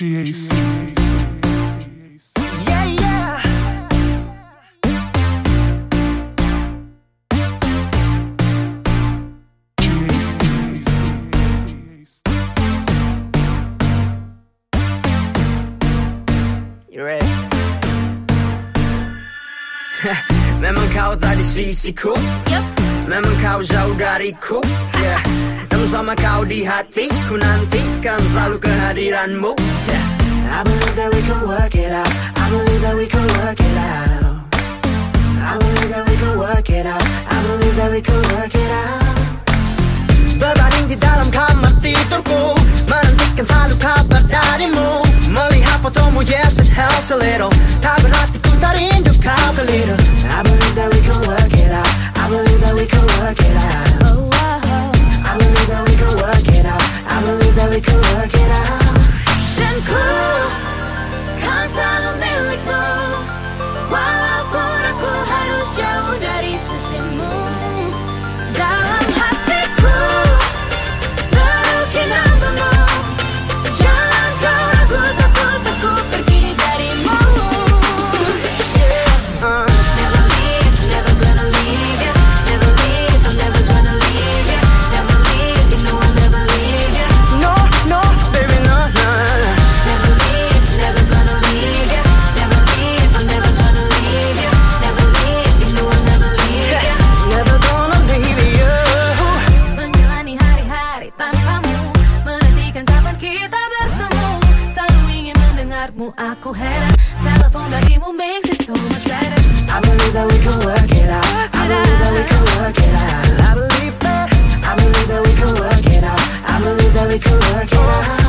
GAC. Remember how that is easy cool? Yep. Remember how that is cool? Yeah. Namun sama kau di hatiku Nantikan selalu kehadiranmu. Yeah. I believe that we can work it out. I believe that we can work it out. I believe that we can work it out. I believe that we can work it out. Berbaring di dalam kamar tidurku Menantikan selalu kabar darimu. Melihat fotomu yes it helps a little. Tak berarti ku tak rindu kau ke little. I believe that we can work it out. I believe that we can work it out mendengarmu, aku heran. Telepon darimu makes it so much better. I believe that we can work it out. I believe that we can work it out. I believe that. I believe that we can work it out. I believe that we can work it out.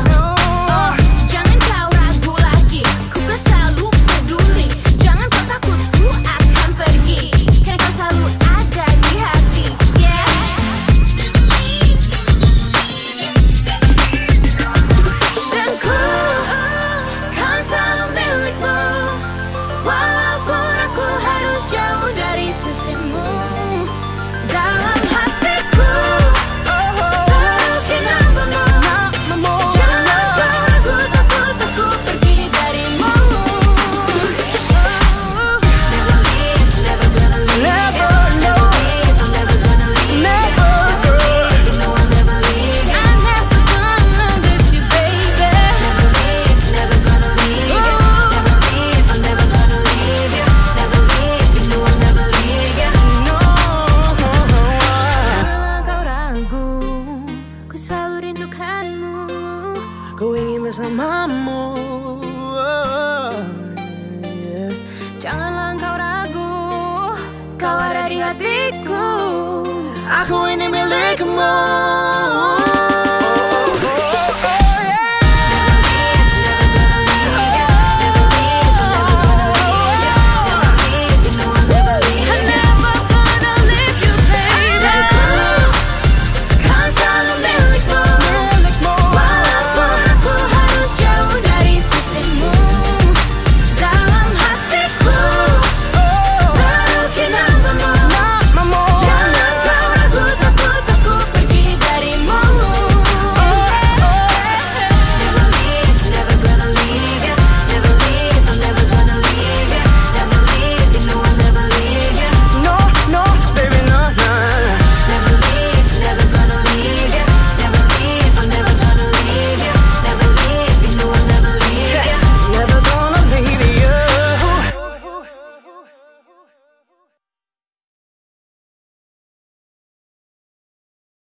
Janganlah kau ragu Kau ada di hatiku Aku ini milikmu.